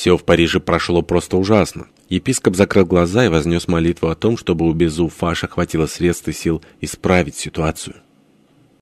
Все в Париже прошло просто ужасно. Епископ закрыл глаза и вознес молитву о том, чтобы у Безу Фаша хватило средств и сил исправить ситуацию.